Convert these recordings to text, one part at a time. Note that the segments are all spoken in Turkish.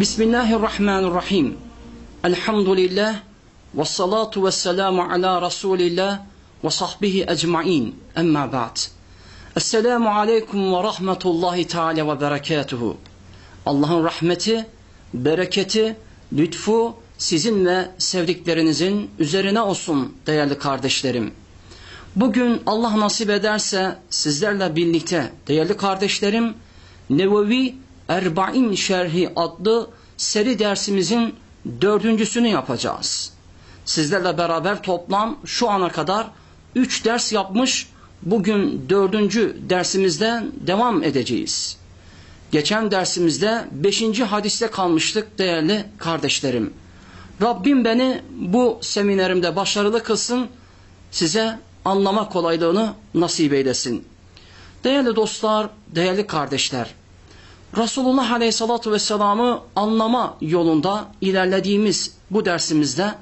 Bismillahirrahmanirrahim. Elhamdülillah ve salatu ve selamu ala Resulillah ve sahbihi ecmain. Emma ba'd. Esselamu aleyküm ve rahmetullahi teala ve berekatuhu. Allah'ın rahmeti, bereketi, lütfu sizin ve sevdiklerinizin üzerine olsun değerli kardeşlerim. Bugün Allah nasip ederse sizlerle birlikte değerli kardeşlerim Nevevi Erba'in Şerhi adlı seri dersimizin dördüncüsünü yapacağız. Sizlerle beraber toplam şu ana kadar üç ders yapmış, bugün dördüncü dersimizden devam edeceğiz. Geçen dersimizde beşinci hadiste kalmıştık değerli kardeşlerim. Rabbim beni bu seminerimde başarılı kılsın, size anlama kolaylığını nasip eylesin. Değerli dostlar, değerli kardeşler, Resulullah Aleyhisselatü Vesselam'ı anlama yolunda ilerlediğimiz bu dersimizde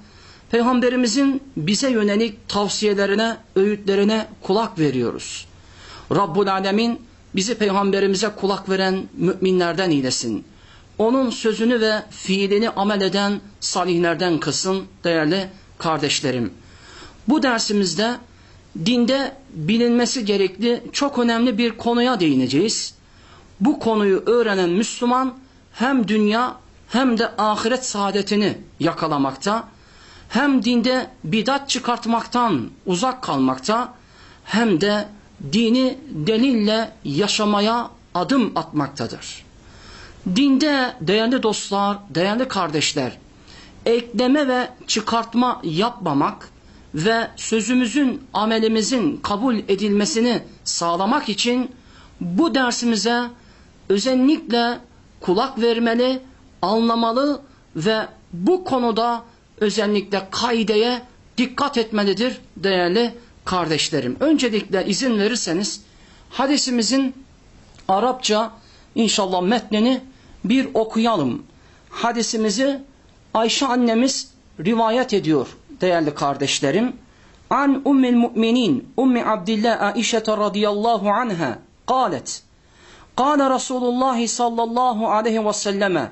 Peygamberimizin bize yönelik tavsiyelerine, öğütlerine kulak veriyoruz. Rabbul Alemin bizi Peygamberimize kulak veren müminlerden eylesin. Onun sözünü ve fiilini amel eden salihlerden kısın değerli kardeşlerim. Bu dersimizde dinde bilinmesi gerekli çok önemli bir konuya değineceğiz bu konuyu öğrenen Müslüman hem dünya hem de ahiret saadetini yakalamakta, hem dinde bidat çıkartmaktan uzak kalmakta, hem de dini delille yaşamaya adım atmaktadır. Dinde değerli dostlar, değerli kardeşler, ekleme ve çıkartma yapmamak ve sözümüzün, amelimizin kabul edilmesini sağlamak için bu dersimize özellikle kulak vermeli, anlamalı ve bu konuda özellikle kaideye dikkat etmelidir değerli kardeşlerim. Öncelikle izin verirseniz hadisimizin Arapça inşallah metnini bir okuyalım. Hadisimizi Ayşe annemiz rivayet ediyor değerli kardeşlerim. An ummil mu'minin ummi Abdillah Aişe radıyallahu anha قالت قال رسول الله صلى الله عليه وسلم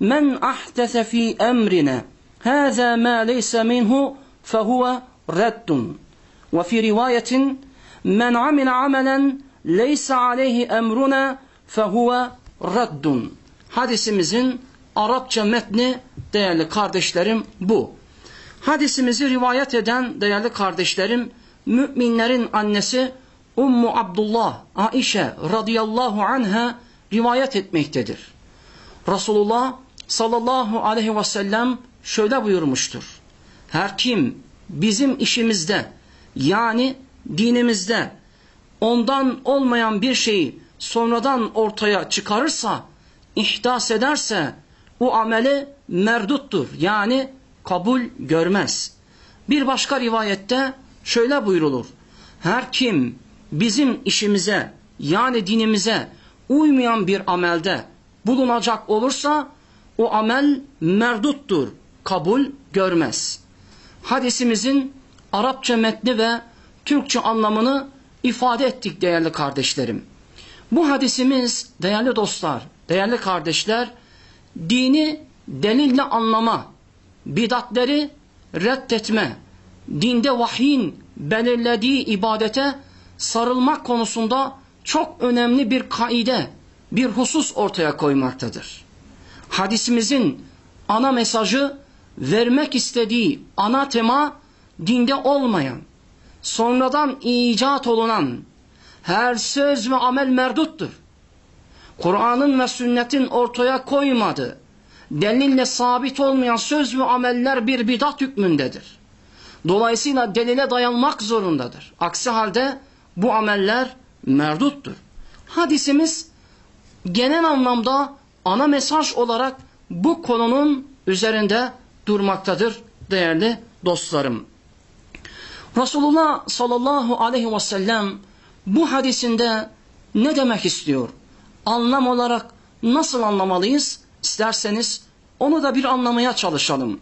من أحدث في أمرنا هذا ما ليس منه فهو رد وفي رواية من عمل عملا ليس عليه أمرنا فهو رد Hadisimizin Arapça metni değerli kardeşlerim bu. Hadisimizi rivayet eden değerli kardeşlerim müminlerin annesi Ummu Abdullah Aişe radıyallahu anha rivayet etmektedir. Resulullah sallallahu aleyhi ve sellem şöyle buyurmuştur. Her kim bizim işimizde yani dinimizde ondan olmayan bir şeyi sonradan ortaya çıkarırsa, ihdas ederse o ameli merduttur yani kabul görmez. Bir başka rivayette şöyle buyrulur. Her kim bizim işimize yani dinimize uymayan bir amelde bulunacak olursa o amel merduttur, kabul görmez. Hadisimizin Arapça metni ve Türkçe anlamını ifade ettik değerli kardeşlerim. Bu hadisimiz değerli dostlar, değerli kardeşler, dini delille anlama, bidatleri reddetme, dinde vahyin belirlediği ibadete sarılmak konusunda çok önemli bir kaide, bir husus ortaya koymaktadır. Hadisimizin ana mesajı vermek istediği ana tema dinde olmayan, sonradan icat olunan her söz ve amel merduttur. Kur'an'ın ve sünnetin ortaya koymadığı, delille sabit olmayan söz ve ameller bir bidat hükmündedir. Dolayısıyla delile dayanmak zorundadır. Aksi halde bu ameller merduttur. Hadisimiz genel anlamda ana mesaj olarak bu konunun üzerinde durmaktadır değerli dostlarım. Resulullah sallallahu aleyhi ve sellem bu hadisinde ne demek istiyor? Anlam olarak nasıl anlamalıyız? İsterseniz onu da bir anlamaya çalışalım.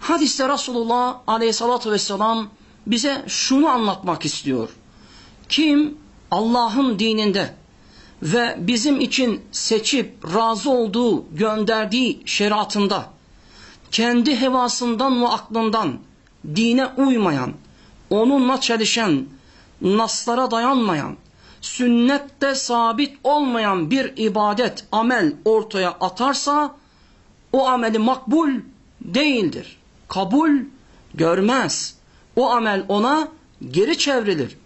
Hadiste Resulullah aleyhissalatü vesselam bize şunu anlatmak istiyor. Kim Allah'ın dininde ve bizim için seçip razı olduğu, gönderdiği şeriatında kendi hevasından ve aklından dine uymayan, onunla çelişen, naslara dayanmayan, sünnette sabit olmayan bir ibadet, amel ortaya atarsa o ameli makbul değildir. Kabul görmez. O amel ona geri çevrilir.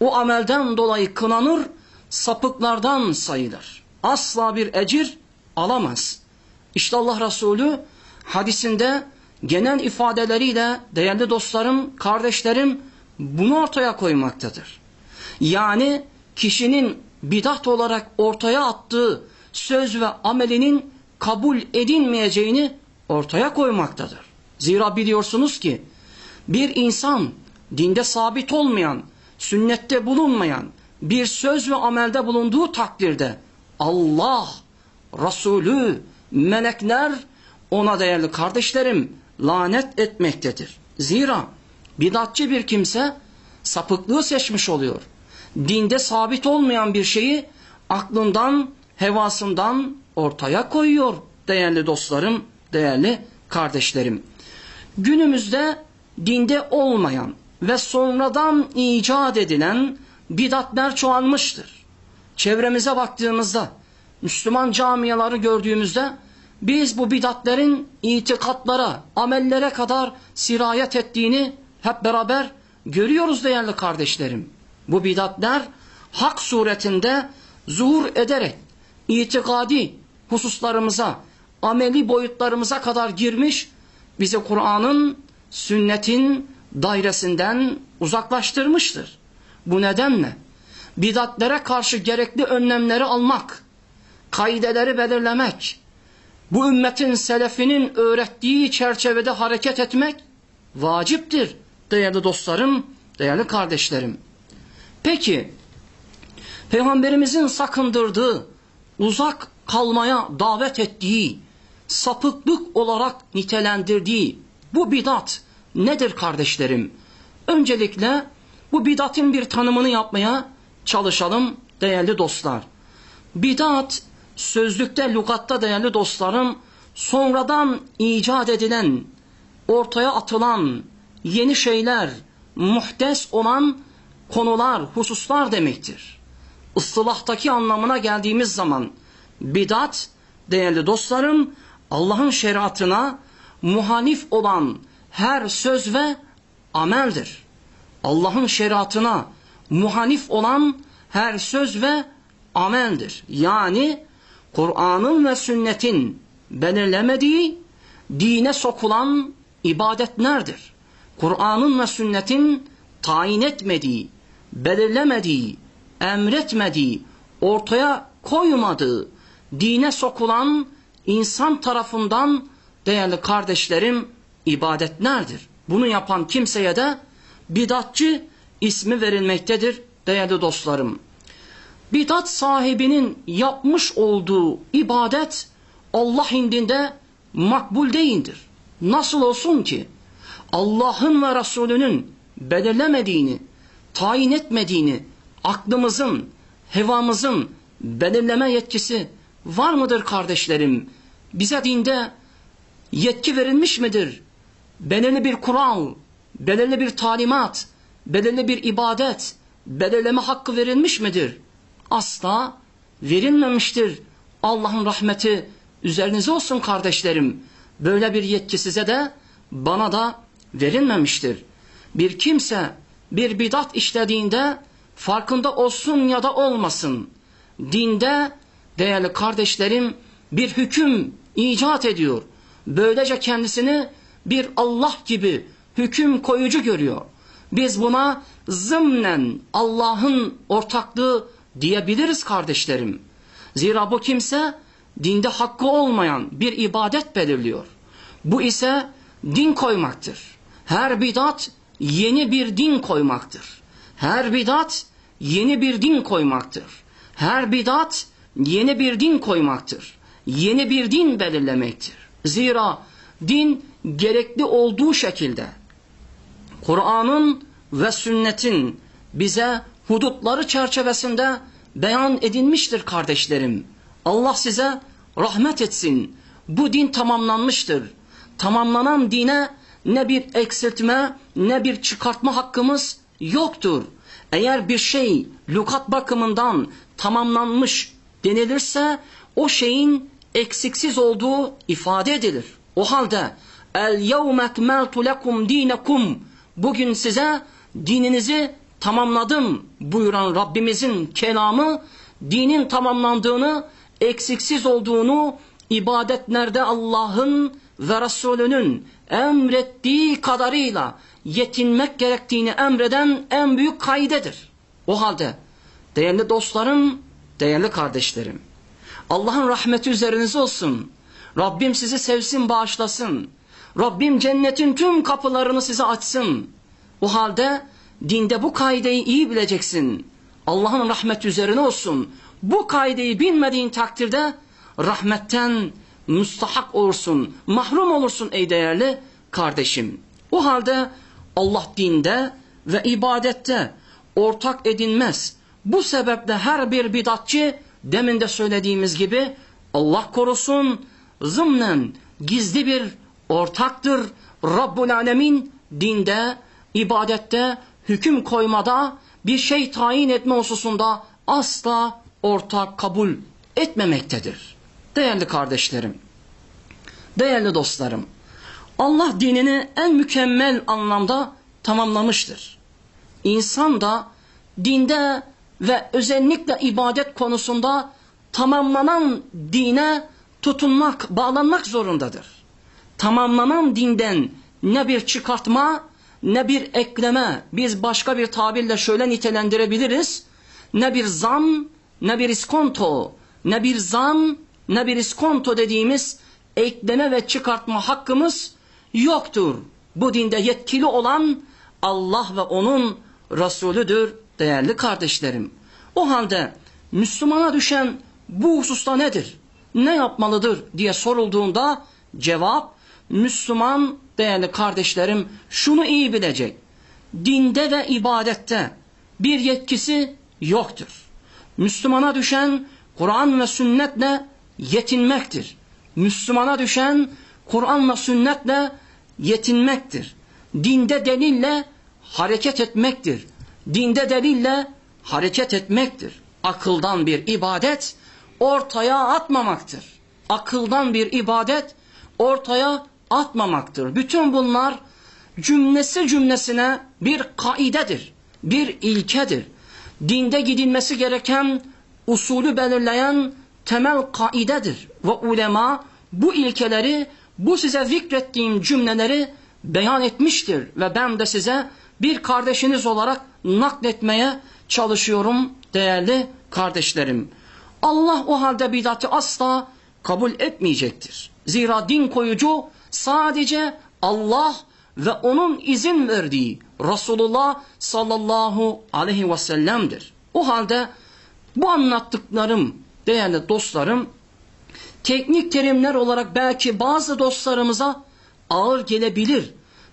O amelden dolayı kınanır, sapıklardan sayılır. Asla bir ecir alamaz. İşte Allah Resulü hadisinde genel ifadeleriyle değerli dostlarım, kardeşlerim bunu ortaya koymaktadır. Yani kişinin bidat olarak ortaya attığı söz ve amelinin kabul edilmeyeceğini ortaya koymaktadır. Zira biliyorsunuz ki bir insan dinde sabit olmayan, sünnette bulunmayan bir söz ve amelde bulunduğu takdirde Allah, Resulü, melekler ona değerli kardeşlerim lanet etmektedir. Zira bidatçı bir kimse sapıklığı seçmiş oluyor. Dinde sabit olmayan bir şeyi aklından, hevasından ortaya koyuyor değerli dostlarım, değerli kardeşlerim. Günümüzde dinde olmayan ve sonradan icat edilen bidatler çoğalmıştır. Çevremize baktığımızda, Müslüman camiaları gördüğümüzde biz bu bidatlerin itikatlara, amellere kadar sirayet ettiğini hep beraber görüyoruz değerli kardeşlerim. Bu bidatler hak suretinde zuhur ederek itikadi hususlarımıza, ameli boyutlarımıza kadar girmiş, bizi Kur'an'ın, sünnetin dairesinden uzaklaştırmıştır. Bu nedenle bidatlere karşı gerekli önlemleri almak, kaideleri belirlemek, bu ümmetin selefinin öğrettiği çerçevede hareket etmek vaciptir değerli dostlarım, değerli kardeşlerim. Peki, Peygamberimizin sakındırdığı, uzak kalmaya davet ettiği, sapıklık olarak nitelendirdiği bu bidat nedir kardeşlerim? Öncelikle bu bidatın bir tanımını yapmaya çalışalım değerli dostlar. Bidat sözlükte, lügatta değerli dostlarım sonradan icat edilen, ortaya atılan yeni şeyler, muhtes olan konular, hususlar demektir. Islahtaki anlamına geldiğimiz zaman bidat değerli dostlarım Allah'ın şeriatına muhalif olan her söz ve ameldir. Allah'ın şeriatına muhalif olan her söz ve ameldir. Yani Kur'an'ın ve sünnetin belirlemediği dine sokulan ibadetlerdir. Kur'an'ın ve sünnetin tayin etmediği, belirlemediği, emretmediği, ortaya koymadığı, dine sokulan insan tarafından değerli kardeşlerim ibadetlerdir. Bunu yapan kimseye de bidatçı ismi verilmektedir değerli dostlarım. Bidat sahibinin yapmış olduğu ibadet Allah indinde makbul değildir. Nasıl olsun ki Allah'ın ve Resulünün belirlemediğini, tayin etmediğini aklımızın, hevamızın belirleme yetkisi var mıdır kardeşlerim? Bize dinde yetki verilmiş midir? Belirli bir kural, belirli bir talimat, belirli bir ibadet, belirleme hakkı verilmiş midir? Asla verilmemiştir. Allah'ın rahmeti üzerinize olsun kardeşlerim. Böyle bir yetki size de bana da verilmemiştir. Bir kimse bir bidat işlediğinde farkında olsun ya da olmasın. Dinde değerli kardeşlerim bir hüküm icat ediyor. Böylece kendisini bir Allah gibi hüküm koyucu görüyor. Biz buna zımnen Allah'ın ortaklığı diyebiliriz kardeşlerim. Zira bu kimse dinde hakkı olmayan bir ibadet belirliyor. Bu ise din koymaktır. Her bidat yeni bir din koymaktır. Her bidat yeni bir din koymaktır. Her bidat yeni bir din koymaktır. Yeni bir din belirlemektir. Zira din gerekli olduğu şekilde Kur'an'ın ve sünnetin bize hudutları çerçevesinde beyan edilmiştir kardeşlerim. Allah size rahmet etsin. Bu din tamamlanmıştır. Tamamlanan dine ne bir eksiltme ne bir çıkartma hakkımız yoktur. Eğer bir şey lukat bakımından tamamlanmış denilirse o şeyin eksiksiz olduğu ifade edilir. O halde el yevme ekmeltu lekum dinekum bugün size dininizi tamamladım buyuran Rabbimizin kelamı dinin tamamlandığını eksiksiz olduğunu ibadetlerde Allah'ın ve Resulünün emrettiği kadarıyla yetinmek gerektiğini emreden en büyük kaidedir. O halde değerli dostlarım, değerli kardeşlerim, Allah'ın rahmeti üzerinize olsun. Rabbim sizi sevsin, bağışlasın. Rabbim cennetin tüm kapılarını size açsın. O halde dinde bu kaideyi iyi bileceksin. Allah'ın rahmeti üzerine olsun. Bu kaideyi bilmediğin takdirde rahmetten müstahak olursun, mahrum olursun ey değerli kardeşim. O halde Allah dinde ve ibadette ortak edinmez. Bu sebeple her bir bidatçı demin de söylediğimiz gibi Allah korusun zımnen gizli bir ortaktır. Rabbul Alemin dinde, ibadette, hüküm koymada, bir şey tayin etme hususunda asla ortak kabul etmemektedir. Değerli kardeşlerim, değerli dostlarım, Allah dinini en mükemmel anlamda tamamlamıştır. İnsan da dinde ve özellikle ibadet konusunda tamamlanan dine tutunmak, bağlanmak zorundadır. Tamamlanan dinden ne bir çıkartma ne bir ekleme, biz başka bir tabirle şöyle nitelendirebiliriz. Ne bir zam, ne bir iskonto, ne bir zam, ne bir iskonto dediğimiz ekleme ve çıkartma hakkımız yoktur. Bu dinde yetkili olan Allah ve onun Resulüdür değerli kardeşlerim. O halde Müslümana düşen bu hususta nedir? Ne yapmalıdır diye sorulduğunda cevap Müslüman değerli kardeşlerim şunu iyi bilecek. Dinde ve ibadette bir yetkisi yoktur. Müslümana düşen Kur'an ve sünnetle yetinmektir. Müslümana düşen Kur'an ve sünnetle yetinmektir. Dinde delille hareket etmektir. Dinde delille hareket etmektir. Akıldan bir ibadet ortaya atmamaktır. Akıldan bir ibadet ortaya atmamaktır. Bütün bunlar cümlesi cümlesine bir kaidedir, bir ilkedir. Dinde gidilmesi gereken usulü belirleyen temel kaidedir. Ve ulema bu ilkeleri, bu size zikrettiğim cümleleri beyan etmiştir. Ve ben de size bir kardeşiniz olarak nakletmeye çalışıyorum değerli kardeşlerim. Allah o halde bidatı asla kabul etmeyecektir. Zira din koyucu sadece Allah ve onun izin verdiği Resulullah sallallahu aleyhi ve sellem'dir. O halde bu anlattıklarım değerli dostlarım teknik terimler olarak belki bazı dostlarımıza ağır gelebilir.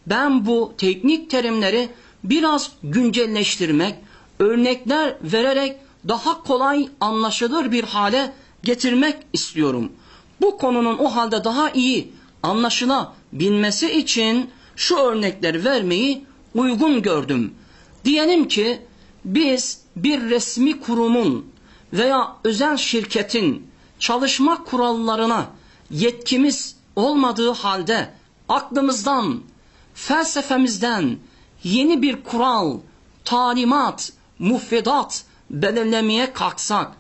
Ben bu teknik terimleri biraz güncelleştirmek, örnekler vererek daha kolay anlaşılır bir hale getirmek istiyorum. Bu konunun o halde daha iyi anlaşılabilmesi için şu örnekleri vermeyi uygun gördüm. Diyelim ki biz bir resmi kurumun veya özel şirketin çalışma kurallarına yetkimiz olmadığı halde aklımızdan, felsefemizden yeni bir kural, talimat, mufredat belirlemeye kalksak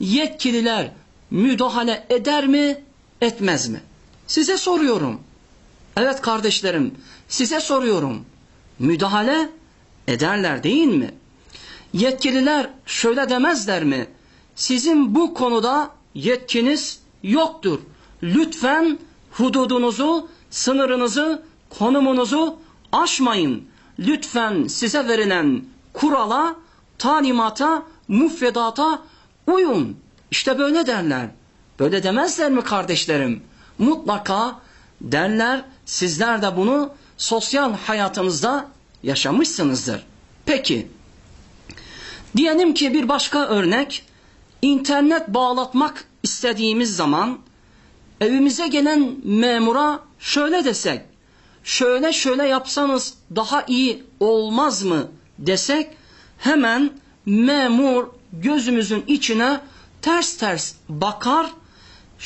yetkililer müdahale eder mi, etmez mi? Size soruyorum. Evet kardeşlerim, size soruyorum. Müdahale ederler değil mi? Yetkililer şöyle demezler mi? Sizin bu konuda yetkiniz yoktur. Lütfen hududunuzu, sınırınızı, konumunuzu aşmayın. Lütfen size verilen kurala, talimata, müfredata uyun. İşte böyle derler. Böyle demezler mi kardeşlerim? Mutlaka derler. Sizler de bunu sosyal hayatınızda yaşamışsınızdır. Peki, diyelim ki bir başka örnek, internet bağlatmak istediğimiz zaman evimize gelen memura şöyle desek, şöyle şöyle yapsanız daha iyi olmaz mı desek hemen memur gözümüzün içine ters ters bakar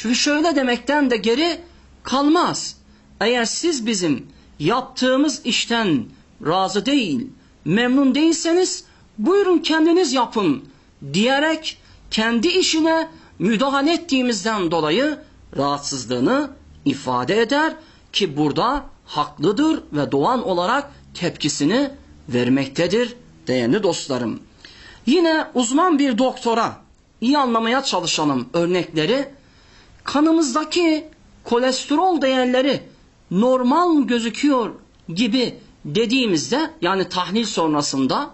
şu şöyle demekten de geri kalmaz. Eğer siz bizim yaptığımız işten razı değil, memnun değilseniz buyurun kendiniz yapın diyerek kendi işine müdahale ettiğimizden dolayı rahatsızlığını ifade eder ki burada haklıdır ve doğan olarak tepkisini vermektedir değerli dostlarım. Yine uzman bir doktora iyi anlamaya çalışalım örnekleri. Kanımızdaki kolesterol değerleri normal gözüküyor gibi dediğimizde yani tahlil sonrasında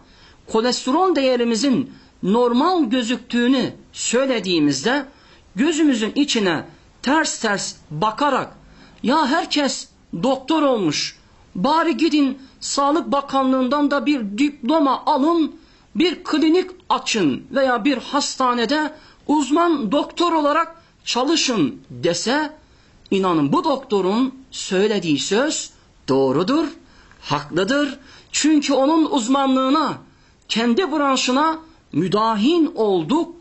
kolesterol değerimizin normal gözüktüğünü söylediğimizde gözümüzün içine ters ters bakarak ya herkes doktor olmuş bari gidin Sağlık Bakanlığından da bir diploma alın bir klinik açın veya bir hastanede uzman doktor olarak çalışın dese inanın bu doktorun söylediği söz doğrudur, haklıdır. Çünkü onun uzmanlığına, kendi branşına müdahin olduk,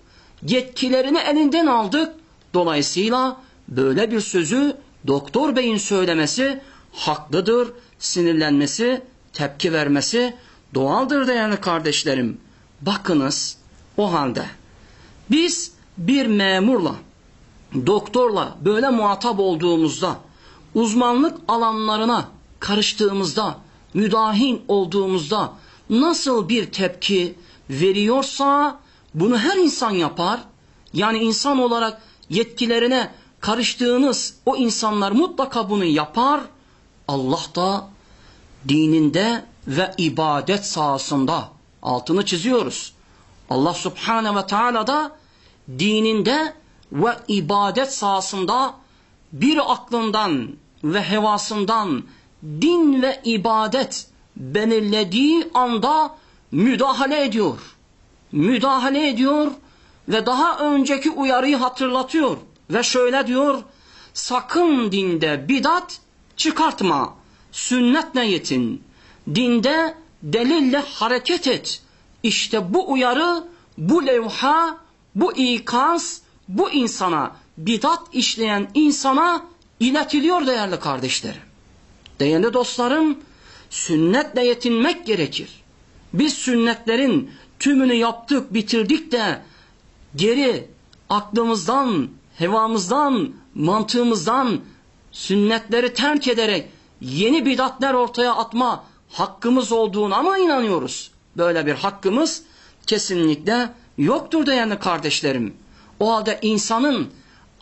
yetkilerini elinden aldık. Dolayısıyla böyle bir sözü doktor beyin söylemesi haklıdır, sinirlenmesi, tepki vermesi doğaldır değerli kardeşlerim. Bakınız o halde biz bir memurla, doktorla böyle muhatap olduğumuzda, uzmanlık alanlarına karıştığımızda, müdahin olduğumuzda nasıl bir tepki veriyorsa bunu her insan yapar. Yani insan olarak yetkilerine karıştığınız o insanlar mutlaka bunu yapar. Allah da dininde ve ibadet sahasında altını çiziyoruz. Allah subhane ve teala da dininde ve ibadet sahasında bir aklından ve hevasından din ve ibadet belirlediği anda müdahale ediyor. Müdahale ediyor ve daha önceki uyarıyı hatırlatıyor. Ve şöyle diyor, sakın dinde bidat çıkartma, sünnetle yetin, dinde delille hareket et. İşte bu uyarı, bu levha, bu ikaz, bu insana, bidat işleyen insana iletiliyor değerli kardeşlerim. Değerli dostlarım, sünnetle yetinmek gerekir. Biz sünnetlerin tümünü yaptık, bitirdik de geri aklımızdan, hevamızdan, mantığımızdan sünnetleri terk ederek yeni bidatler ortaya atma hakkımız olduğuna ama inanıyoruz. Böyle bir hakkımız kesinlikle yoktur değerli kardeşlerim. O halde insanın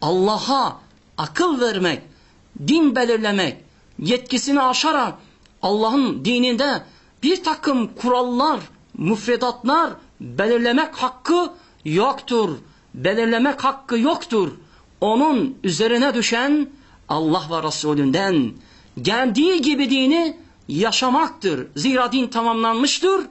Allah'a akıl vermek, din belirlemek, yetkisini aşarak Allah'ın dininde bir takım kurallar, müfredatlar belirlemek hakkı yoktur. Belirlemek hakkı yoktur. Onun üzerine düşen Allah ve Resulünden geldiği gibi dini yaşamaktır. Zira din tamamlanmıştır.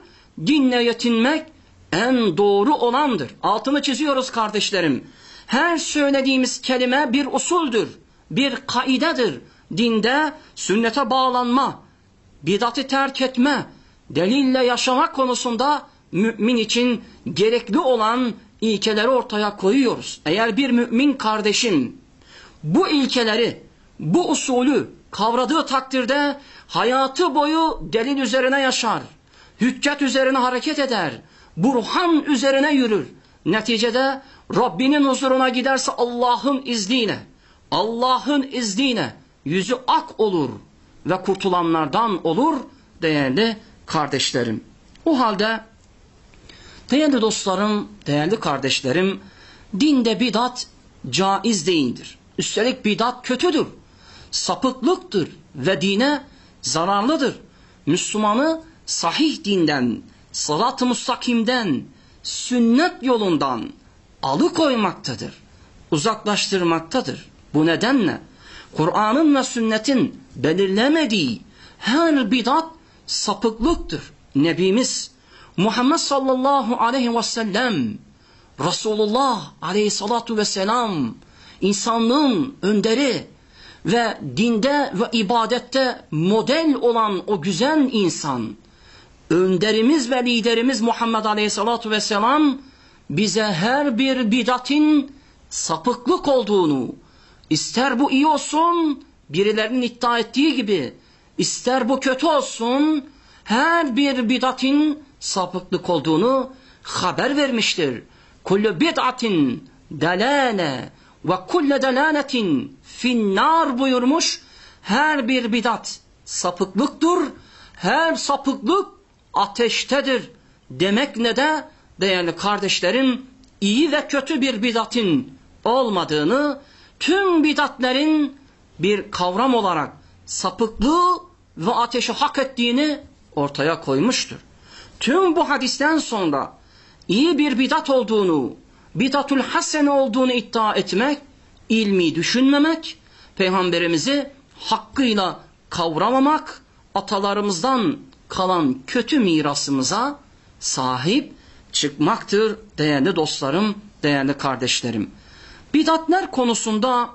Dinle yetinmek en doğru olandır. Altını çiziyoruz kardeşlerim. Her söylediğimiz kelime bir usuldür, bir kaidedir. Dinde sünnete bağlanma, bidatı terk etme, delille yaşamak konusunda mümin için gerekli olan ilkeleri ortaya koyuyoruz. Eğer bir mümin kardeşim bu ilkeleri, bu usulü kavradığı takdirde hayatı boyu delil üzerine yaşar. Hüccet üzerine hareket eder. Burhan üzerine yürür. Neticede Rabbinin huzuruna giderse Allah'ın izniyle, Allah'ın izniyle yüzü ak olur ve kurtulanlardan olur değerli kardeşlerim. O halde değerli dostlarım, değerli kardeşlerim, dinde bidat caiz değildir. Üstelik bidat kötüdür, sapıklıktır ve dine zararlıdır. Müslümanı sahih dinden, salat-ı mustakimden, sünnet yolundan alıkoymaktadır, uzaklaştırmaktadır. Bu nedenle Kur'an'ın ve sünnetin belirlemediği her bidat sapıklıktır. Nebimiz Muhammed sallallahu aleyhi ve sellem Resulullah aleyhissalatu vesselam insanlığın önderi ve dinde ve ibadette model olan o güzel insan önderimiz ve liderimiz Muhammed aleyhissalatu vesselam bize her bir bidatin sapıklık olduğunu ister bu iyi olsun birilerinin iddia ettiği gibi ister bu kötü olsun her bir bidatin sapıklık olduğunu haber vermiştir. Kullu bid'atin delale ve kulle delaletin finnar buyurmuş. Her bir bidat sapıklıktır. Her sapıklık ateştedir. Demek ne de değerli kardeşlerim iyi ve kötü bir bidatin olmadığını tüm bidatlerin bir kavram olarak sapıklığı ve ateşi hak ettiğini ortaya koymuştur. Tüm bu hadisten sonra iyi bir bidat olduğunu, bidatul hasene olduğunu iddia etmek, ilmi düşünmemek, peygamberimizi hakkıyla kavramamak, atalarımızdan kalan kötü mirasımıza sahip çıkmaktır değerli dostlarım, değerli kardeşlerim. Bidatler konusunda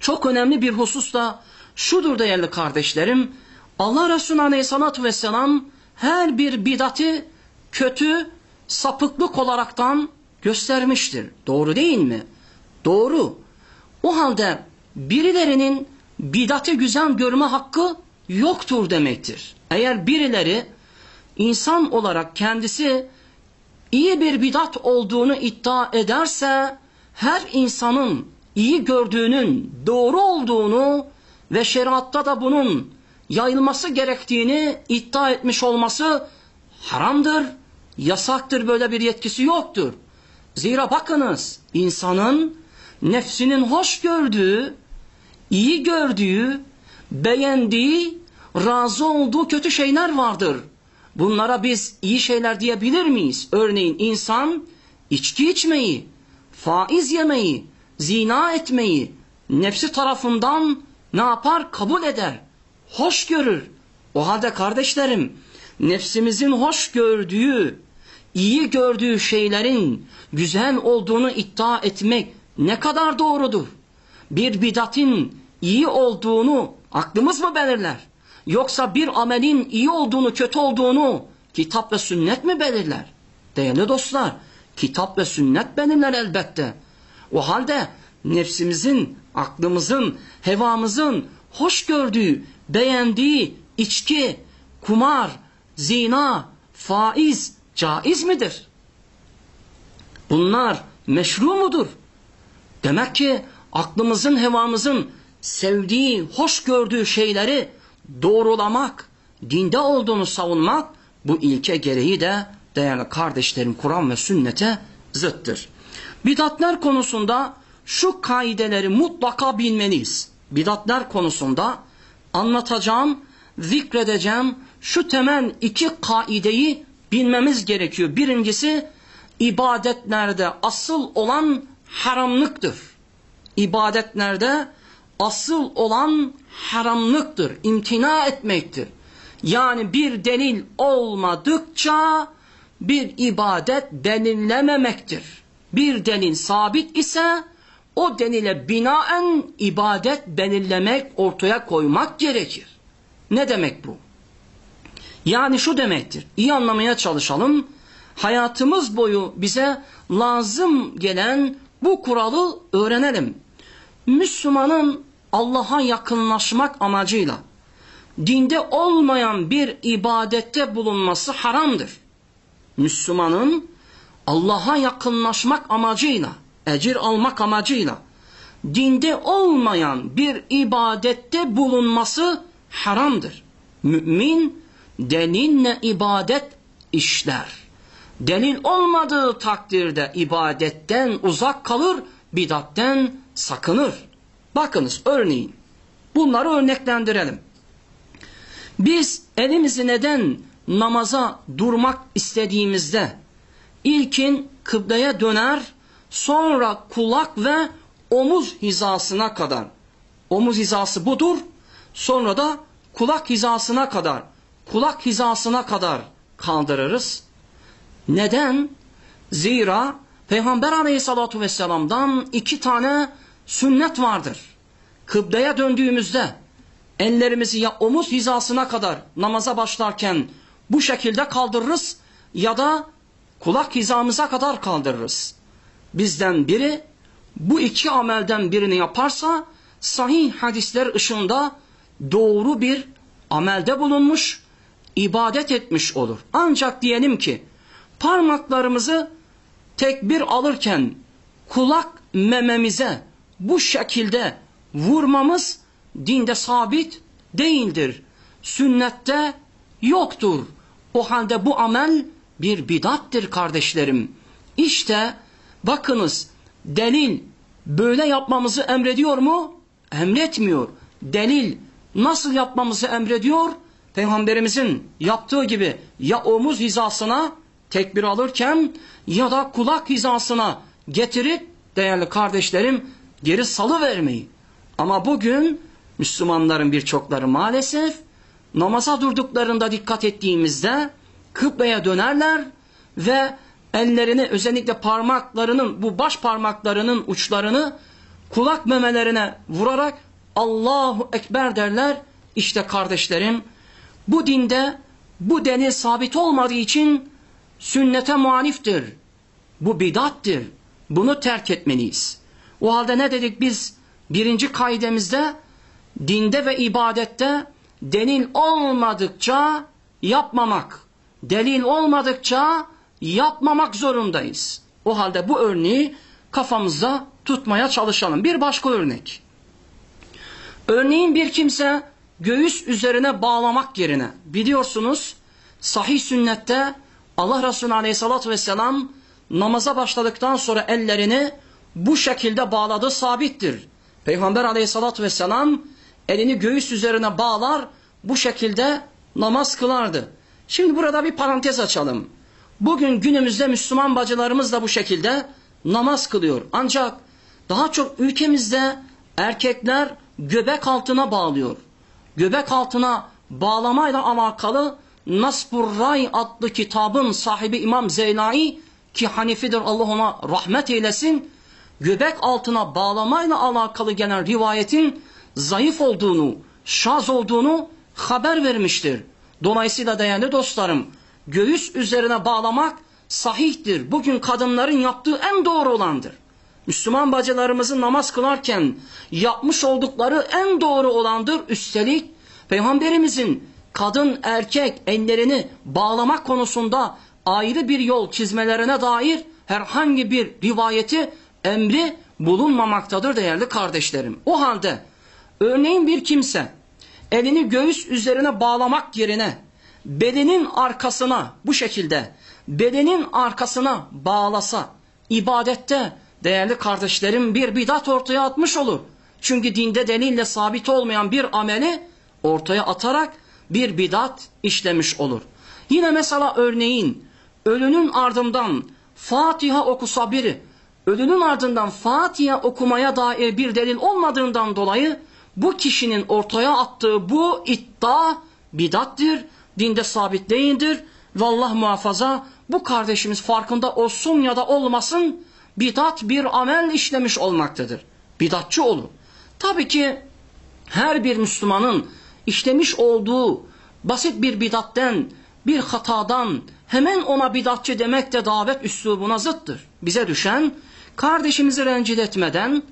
çok önemli bir husus da şudur değerli kardeşlerim. Allah Resulü Aleyhisselatü Vesselam her bir bidatı kötü, sapıklık olaraktan göstermiştir. Doğru değil mi? Doğru. O halde birilerinin bidatı güzel görme hakkı yoktur demektir. Eğer birileri insan olarak kendisi iyi bir bidat olduğunu iddia ederse her insanın iyi gördüğünün doğru olduğunu ve şeriatta da bunun yayılması gerektiğini iddia etmiş olması haramdır, yasaktır böyle bir yetkisi yoktur. Zira bakınız insanın nefsinin hoş gördüğü, iyi gördüğü, beğendiği, razı olduğu kötü şeyler vardır. Bunlara biz iyi şeyler diyebilir miyiz? Örneğin insan içki içmeyi, faiz yemeyi, zina etmeyi nefsi tarafından ne yapar? Kabul eder. Hoş görür. O halde kardeşlerim nefsimizin hoş gördüğü, iyi gördüğü şeylerin güzel olduğunu iddia etmek ne kadar doğrudur? Bir bidatin iyi olduğunu aklımız mı belirler? Yoksa bir amelin iyi olduğunu, kötü olduğunu kitap ve sünnet mi belirler? Değerli dostlar, kitap ve sünnet belirler elbette. O halde nefsimizin, aklımızın, hevamızın hoş gördüğü, beğendiği içki, kumar, zina, faiz caiz midir? Bunlar meşru mudur? Demek ki aklımızın, hevamızın sevdiği, hoş gördüğü şeyleri doğrulamak, dinde olduğunu savunmak bu ilke gereği de değerli kardeşlerim Kur'an ve sünnete zıttır. Bidatler konusunda şu kaideleri mutlaka bilmeliyiz. Bidatler konusunda anlatacağım, zikredeceğim şu temel iki kaideyi bilmemiz gerekiyor. Birincisi ibadetlerde asıl olan haramlıktır. İbadetlerde asıl olan haramlıktır, imtina etmektir. Yani bir delil olmadıkça bir ibadet denillememektir. Bir delil sabit ise o delile binaen ibadet belirlemek, ortaya koymak gerekir. Ne demek bu? Yani şu demektir. İyi anlamaya çalışalım. Hayatımız boyu bize lazım gelen bu kuralı öğrenelim. Müslümanın Allah'a yakınlaşmak amacıyla dinde olmayan bir ibadette bulunması haramdır. Müslümanın Allah'a yakınlaşmak amacıyla, ecir almak amacıyla dinde olmayan bir ibadette bulunması haramdır. Mümin delille ibadet işler. Delil olmadığı takdirde ibadetten uzak kalır, bidatten sakınır. Bakınız örneğin bunları örneklendirelim. Biz elimizi neden namaza durmak istediğimizde ilkin kıbleye döner, sonra kulak ve omuz hizasına kadar. Omuz hizası budur. Sonra da kulak hizasına kadar, kulak hizasına kadar kaldırırız. Neden? Zira Peygamber aleyhissalatu vesselam'dan iki tane sünnet vardır. Kıbleye döndüğümüzde ellerimizi ya omuz hizasına kadar namaza başlarken bu şekilde kaldırırız ya da kulak hizamıza kadar kaldırırız. Bizden biri bu iki amelden birini yaparsa sahih hadisler ışığında doğru bir amelde bulunmuş, ibadet etmiş olur. Ancak diyelim ki parmaklarımızı tekbir alırken kulak mememize bu şekilde vurmamız dinde sabit değildir. Sünnette yoktur. O halde bu amel bir bidattir kardeşlerim. İşte bakınız delil böyle yapmamızı emrediyor mu? Emretmiyor. Delil nasıl yapmamızı emrediyor? Peygamberimizin yaptığı gibi ya omuz hizasına tekbir alırken ya da kulak hizasına getirip değerli kardeşlerim geri salı vermeyi. Ama bugün Müslümanların birçokları maalesef namaza durduklarında dikkat ettiğimizde kıbleye dönerler ve ellerini özellikle parmaklarının bu baş parmaklarının uçlarını kulak memelerine vurarak Allahu Ekber derler. İşte kardeşlerim bu dinde bu delil sabit olmadığı için sünnete muhaliftir. Bu bidattir. Bunu terk etmeliyiz. O halde ne dedik biz? Birinci kaidemizde dinde ve ibadette delil olmadıkça yapmamak. Delil olmadıkça yapmamak zorundayız. O halde bu örneği kafamızda tutmaya çalışalım. Bir başka örnek. Örneğin bir kimse göğüs üzerine bağlamak yerine biliyorsunuz sahih sünnette Allah Resulü Aleyhisselatü Vesselam namaza başladıktan sonra ellerini bu şekilde bağladığı sabittir. Peygamber Aleyhisselatü Vesselam elini göğüs üzerine bağlar bu şekilde namaz kılardı. Şimdi burada bir parantez açalım. Bugün günümüzde Müslüman bacılarımız da bu şekilde namaz kılıyor. Ancak daha çok ülkemizde erkekler göbek altına bağlıyor. Göbek altına bağlamayla alakalı Nasbur Ray adlı kitabın sahibi İmam Zeynai ki Hanifidir Allah ona rahmet eylesin göbek altına bağlamayla alakalı gelen rivayetin zayıf olduğunu, şaz olduğunu haber vermiştir. Dolayısıyla değerli dostlarım, göğüs üzerine bağlamak sahihtir. Bugün kadınların yaptığı en doğru olandır. Müslüman bacılarımızın namaz kılarken yapmış oldukları en doğru olandır. Üstelik Peygamberimizin kadın erkek ellerini bağlamak konusunda ayrı bir yol çizmelerine dair herhangi bir rivayeti emri bulunmamaktadır değerli kardeşlerim. O halde örneğin bir kimse elini göğüs üzerine bağlamak yerine bedenin arkasına bu şekilde bedenin arkasına bağlasa ibadette değerli kardeşlerim bir bidat ortaya atmış olur. Çünkü dinde delille sabit olmayan bir ameli ortaya atarak bir bidat işlemiş olur. Yine mesela örneğin ölünün ardından Fatiha okusa biri ölünün ardından Fatiha okumaya dair bir delil olmadığından dolayı bu kişinin ortaya attığı bu iddia bidattir, dinde sabit değildir. Vallah muhafaza bu kardeşimiz farkında olsun ya da olmasın bidat bir amel işlemiş olmaktadır. Bidatçı olur. Tabii ki her bir Müslümanın işlemiş olduğu basit bir bidatten, bir hatadan hemen ona bidatçı demek de davet üslubuna zıttır. Bize düşen kardeşimizi rencide etmeden,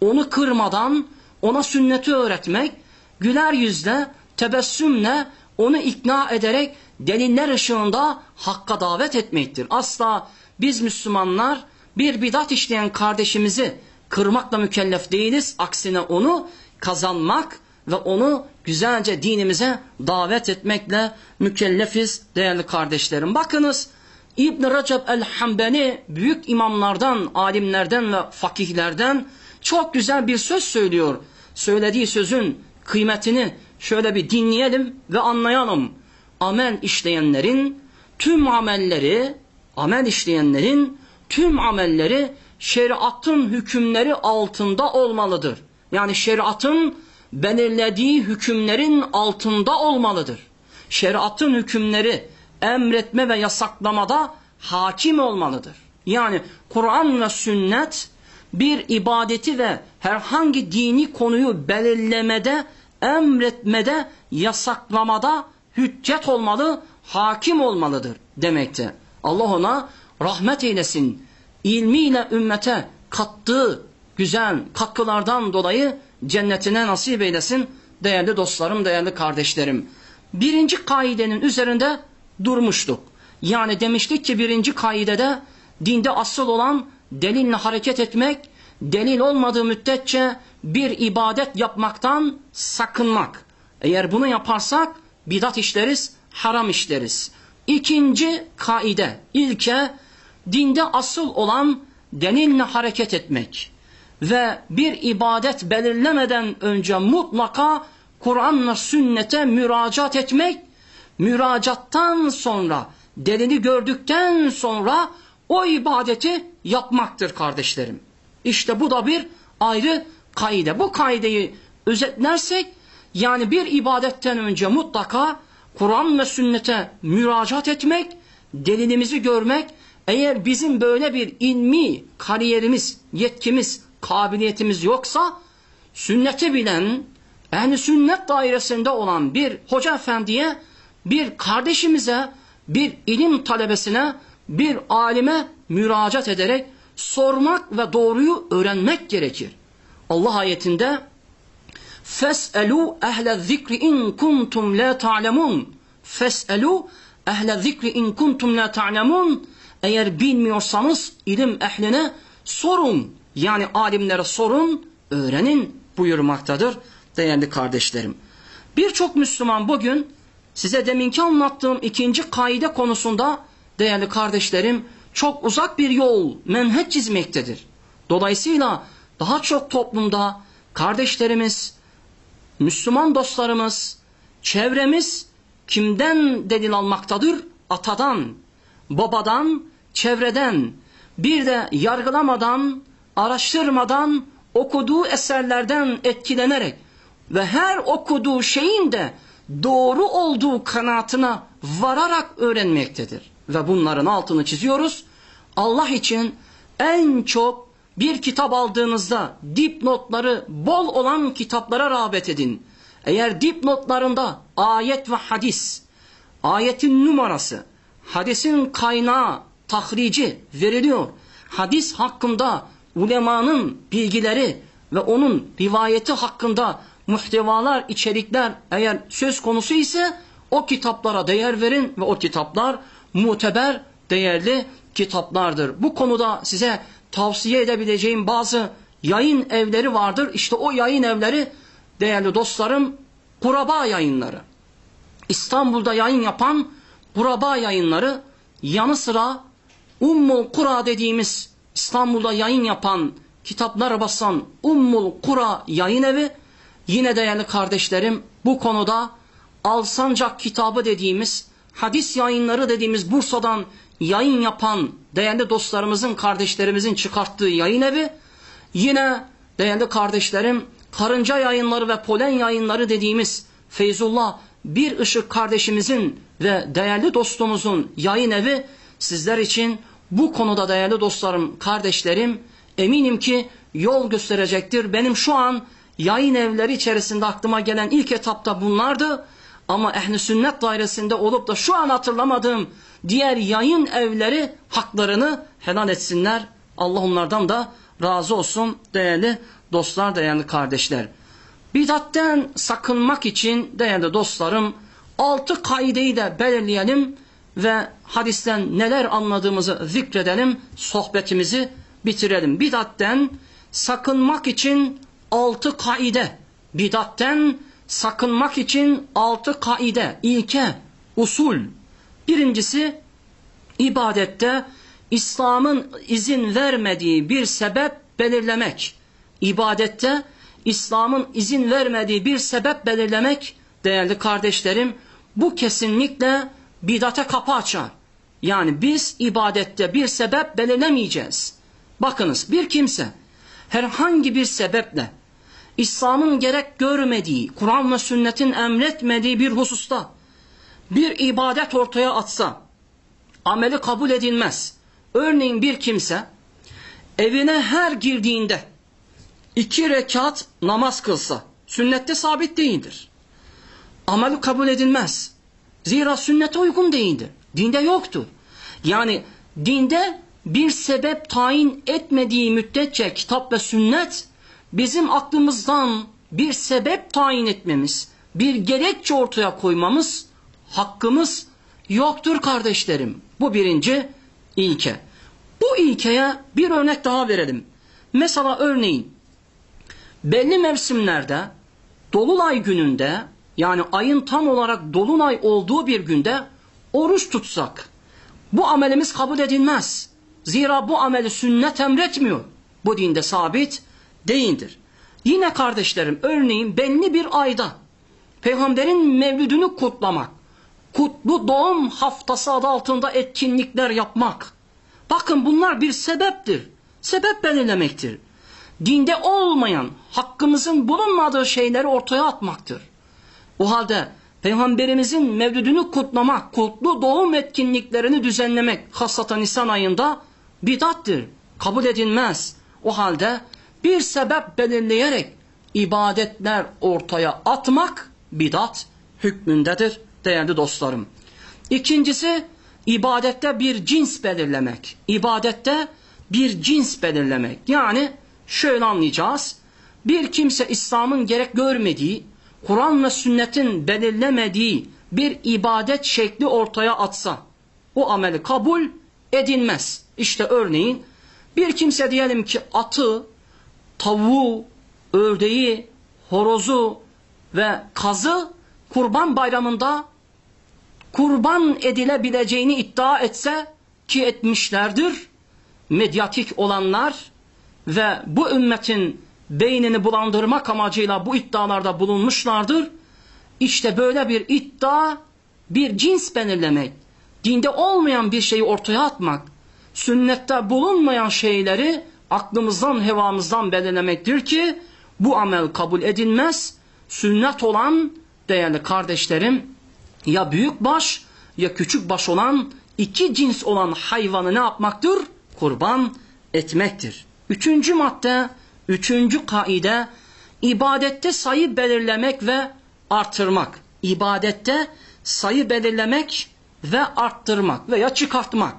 onu kırmadan, ona sünneti öğretmek, güler yüzle, tebessümle onu ikna ederek deliller ışığında hakka davet etmektir. Asla biz Müslümanlar bir bidat işleyen kardeşimizi kırmakla mükellef değiliz. Aksine onu kazanmak ve onu güzelce dinimize davet etmekle mükellefiz değerli kardeşlerim. Bakınız İbn Recep el-Hambeni büyük imamlardan, alimlerden ve fakihlerden çok güzel bir söz söylüyor. Söylediği sözün kıymetini şöyle bir dinleyelim ve anlayalım. Amel işleyenlerin tüm amelleri, amel işleyenlerin tüm amelleri şeriatın hükümleri altında olmalıdır. Yani şeriatın belirlediği hükümlerin altında olmalıdır. Şeriatın hükümleri emretme ve yasaklamada hakim olmalıdır. Yani Kur'an ve sünnet bir ibadeti ve herhangi dini konuyu belirlemede, emretmede, yasaklamada hüccet olmalı, hakim olmalıdır demekte. Allah ona rahmet eylesin. İlmiyle ümmete kattığı güzel katkılardan dolayı cennetine nasip eylesin değerli dostlarım, değerli kardeşlerim. Birinci kaidenin üzerinde durmuştuk. Yani demiştik ki birinci kaidede dinde asıl olan delille hareket etmek, delil olmadığı müddetçe bir ibadet yapmaktan sakınmak. Eğer bunu yaparsak bidat işleriz, haram işleriz. İkinci kaide, ilke dinde asıl olan delille hareket etmek ve bir ibadet belirlemeden önce mutlaka Kur'an'la sünnete müracaat etmek, müracattan sonra, delini gördükten sonra o ibadeti yapmaktır kardeşlerim. İşte bu da bir ayrı kaide. Bu kaideyi özetlersek, yani bir ibadetten önce mutlaka Kur'an ve sünnete müracaat etmek, delilimizi görmek, eğer bizim böyle bir ilmi kariyerimiz, yetkimiz, kabiliyetimiz yoksa, sünneti bilen, ehli sünnet dairesinde olan bir hoca efendiye, bir kardeşimize, bir ilim talebesine, bir alime müracaat ederek sormak ve doğruyu öğrenmek gerekir. Allah ayetinde Fes'elu ehle zikri in kuntum la ta'lemun. Fes'elu ehle zikri in kuntum la ta'lemun. Eğer bilmiyorsanız ilim ehline sorun. Yani alimlere sorun, öğrenin buyurmaktadır değerli kardeşlerim. Birçok Müslüman bugün size deminki anlattığım ikinci kaide konusunda değerli kardeşlerim çok uzak bir yol, menheç çizmektedir. Dolayısıyla daha çok toplumda kardeşlerimiz, Müslüman dostlarımız, çevremiz kimden delil almaktadır? Atadan, babadan, çevreden, bir de yargılamadan, araştırmadan, okuduğu eserlerden etkilenerek ve her okuduğu şeyin de doğru olduğu kanaatına vararak öğrenmektedir. Ve bunların altını çiziyoruz. Allah için en çok bir kitap aldığınızda dipnotları bol olan kitaplara rağbet edin. Eğer dipnotlarında ayet ve hadis, ayetin numarası, hadisin kaynağı, tahrici veriliyor. Hadis hakkında ulemanın bilgileri ve onun rivayeti hakkında muhtevalar, içerikler eğer söz konusu ise o kitaplara değer verin ve o kitaplar muteber, değerli kitaplardır. Bu konuda size tavsiye edebileceğim bazı yayın evleri vardır. İşte o yayın evleri değerli dostlarım Kuraba yayınları. İstanbul'da yayın yapan Kuraba yayınları yanı sıra Ummul Kura dediğimiz İstanbul'da yayın yapan kitaplar basan Ummul Kura yayın evi yine değerli kardeşlerim bu konuda Alsancak kitabı dediğimiz hadis yayınları dediğimiz Bursa'dan yayın yapan değerli dostlarımızın, kardeşlerimizin çıkarttığı yayın evi, yine değerli kardeşlerim, karınca yayınları ve polen yayınları dediğimiz Feyzullah bir ışık kardeşimizin ve değerli dostumuzun yayın evi sizler için bu konuda değerli dostlarım, kardeşlerim eminim ki yol gösterecektir. Benim şu an yayın evleri içerisinde aklıma gelen ilk etapta bunlardı. Ama ehli sünnet dairesinde olup da şu an hatırlamadığım diğer yayın evleri haklarını helal etsinler. Allah onlardan da razı olsun değerli dostlar, değerli kardeşler. Bidatten sakınmak için değerli dostlarım altı kaideyi de belirleyelim ve hadisten neler anladığımızı zikredelim, sohbetimizi bitirelim. Bidatten sakınmak için altı kaide, bidatten sakınmak için altı kaide, ilke, usul. Birincisi ibadette İslam'ın izin vermediği bir sebep belirlemek. İbadette İslam'ın izin vermediği bir sebep belirlemek değerli kardeşlerim bu kesinlikle bidate kapı açar. Yani biz ibadette bir sebep belirlemeyeceğiz. Bakınız bir kimse herhangi bir sebeple İslam'ın gerek görmediği, Kur'an ve sünnetin emretmediği bir hususta bir ibadet ortaya atsa, ameli kabul edilmez. Örneğin bir kimse evine her girdiğinde iki rekat namaz kılsa sünnette sabit değildir. Ameli kabul edilmez. Zira sünnete uygun değildir. Dinde yoktur. Yani dinde bir sebep tayin etmediği müddetçe kitap ve sünnet bizim aklımızdan bir sebep tayin etmemiz, bir gerekçe ortaya koymamız hakkımız yoktur kardeşlerim. Bu birinci ilke. Bu ilkeye bir örnek daha verelim. Mesela örneğin belli mevsimlerde dolunay gününde yani ayın tam olarak dolunay olduğu bir günde oruç tutsak bu amelimiz kabul edilmez. Zira bu ameli sünnet emretmiyor. Bu dinde sabit değildir. Yine kardeşlerim örneğin belli bir ayda peygamberin mevlüdünü kutlamak, kutlu doğum haftası adı altında etkinlikler yapmak. Bakın bunlar bir sebeptir. Sebep belirlemektir. Dinde olmayan, hakkımızın bulunmadığı şeyleri ortaya atmaktır. O halde Peygamberimizin mevlüdünü kutlamak, kutlu doğum etkinliklerini düzenlemek hasata Nisan ayında bidattir. Kabul edilmez. O halde bir sebep belirleyerek ibadetler ortaya atmak bidat hükmündedir değerli dostlarım. İkincisi ibadette bir cins belirlemek. İbadette bir cins belirlemek. Yani şöyle anlayacağız. Bir kimse İslam'ın gerek görmediği, Kur'an ve sünnetin belirlemediği bir ibadet şekli ortaya atsa, o ameli kabul edilmez. İşte örneğin bir kimse diyelim ki atı, tavuğu, ördeği, horozu ve kazı kurban bayramında kurban edilebileceğini iddia etse ki etmişlerdir medyatik olanlar ve bu ümmetin beynini bulandırmak amacıyla bu iddialarda bulunmuşlardır. İşte böyle bir iddia bir cins belirlemek, dinde olmayan bir şeyi ortaya atmak, sünnette bulunmayan şeyleri aklımızdan hevamızdan belirlemektir ki bu amel kabul edilmez. Sünnet olan değerli kardeşlerim ya büyük baş ya küçük baş olan iki cins olan hayvanı ne yapmaktır? Kurban etmektir. Üçüncü madde, üçüncü kaide ibadette sayı belirlemek ve artırmak. İbadette sayı belirlemek ve arttırmak veya çıkartmak.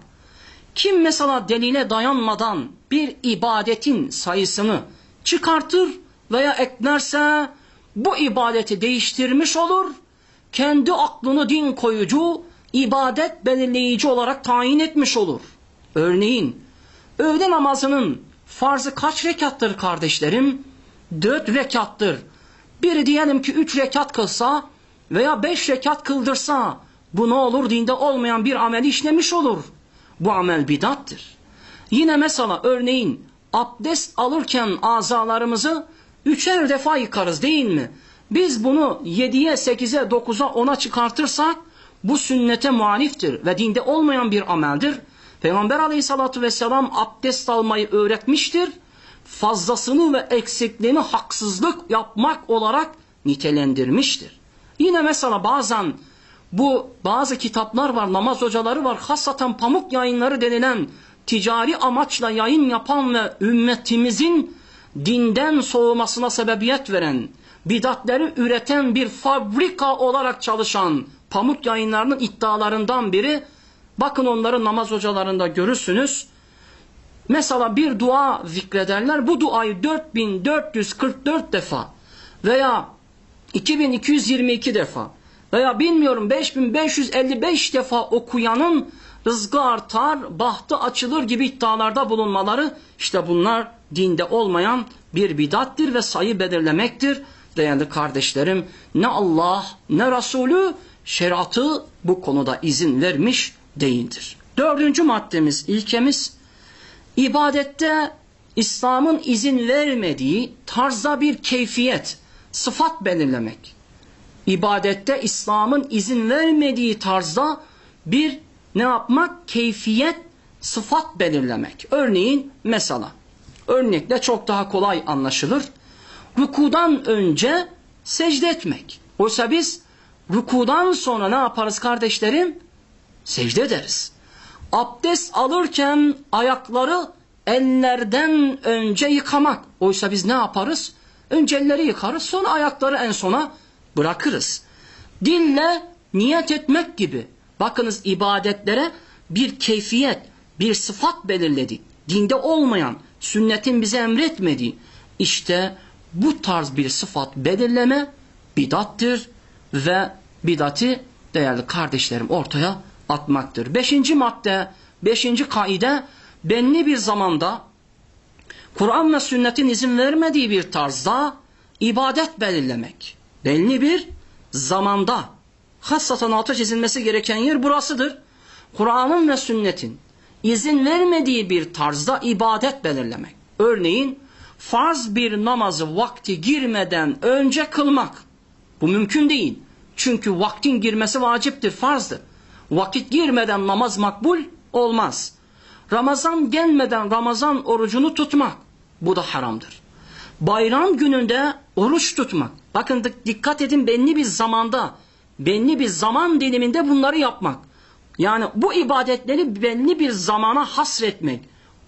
Kim mesela delile dayanmadan bir ibadetin sayısını çıkartır veya eklerse bu ibadeti değiştirmiş olur. Kendi aklını din koyucu, ibadet belirleyici olarak tayin etmiş olur. Örneğin öğle namazının farzı kaç rekattır kardeşlerim? Dört rekattır. Biri diyelim ki üç rekat kılsa veya beş rekat kıldırsa bu ne olur? Dinde olmayan bir amel işlemiş olur. Bu amel bidattır. Yine mesela örneğin abdest alırken azalarımızı üçer defa yıkarız değil mi? Biz bunu yediye, sekize, dokuza, ona çıkartırsak bu sünnete muhaliftir ve dinde olmayan bir ameldir. Peygamber aleyhissalatü vesselam abdest almayı öğretmiştir. Fazlasını ve eksikliğini haksızlık yapmak olarak nitelendirmiştir. Yine mesela bazen bu bazı kitaplar var, namaz hocaları var, hasaten pamuk yayınları denilen ticari amaçla yayın yapan ve ümmetimizin dinden soğumasına sebebiyet veren, bidatleri üreten bir fabrika olarak çalışan pamuk yayınlarının iddialarından biri, bakın onları namaz hocalarında görürsünüz. Mesela bir dua zikrederler, bu duayı 4444 defa veya 2222 defa veya bilmiyorum 5555 defa okuyanın rızkı artar, bahtı açılır gibi iddialarda bulunmaları işte bunlar dinde olmayan bir bidattir ve sayı belirlemektir. Değerli kardeşlerim ne Allah ne Resulü şeriatı bu konuda izin vermiş değildir. Dördüncü maddemiz, ilkemiz ibadette İslam'ın izin vermediği tarzda bir keyfiyet, sıfat belirlemek. İbadette İslam'ın izin vermediği tarzda bir ne yapmak? Keyfiyet, sıfat belirlemek. Örneğin mesela, örnekle çok daha kolay anlaşılır. Rukudan önce secde etmek. Oysa biz rukudan sonra ne yaparız kardeşlerim? Secde ederiz. Abdest alırken ayakları ellerden önce yıkamak. Oysa biz ne yaparız? Önce elleri yıkarız sonra ayakları en sona bırakırız. Dille niyet etmek gibi. Bakınız ibadetlere bir keyfiyet, bir sıfat belirledik. Dinde olmayan, sünnetin bize emretmediği. İşte bu tarz bir sıfat belirleme bidattır ve bidati değerli kardeşlerim ortaya atmaktır. Beşinci madde, beşinci kaide belli bir zamanda Kur'an ve sünnetin izin vermediği bir tarzda ibadet belirlemek. Belli bir zamanda. Hassaten altı çizilmesi gereken yer burasıdır. Kur'an'ın ve sünnetin izin vermediği bir tarzda ibadet belirlemek. Örneğin farz bir namazı vakti girmeden önce kılmak. Bu mümkün değil. Çünkü vaktin girmesi vaciptir, farzdır. Vakit girmeden namaz makbul olmaz. Ramazan gelmeden Ramazan orucunu tutmak. Bu da haramdır. Bayram gününde oruç tutmak. Bakın dikkat edin belli bir zamanda, belli bir zaman diliminde bunları yapmak. Yani bu ibadetleri belli bir zamana hasretmek.